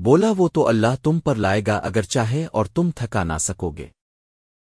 بولا وہ تو اللہ تم پر لائے گا اگر چاہے اور تم تھکا نہ سکو گے۔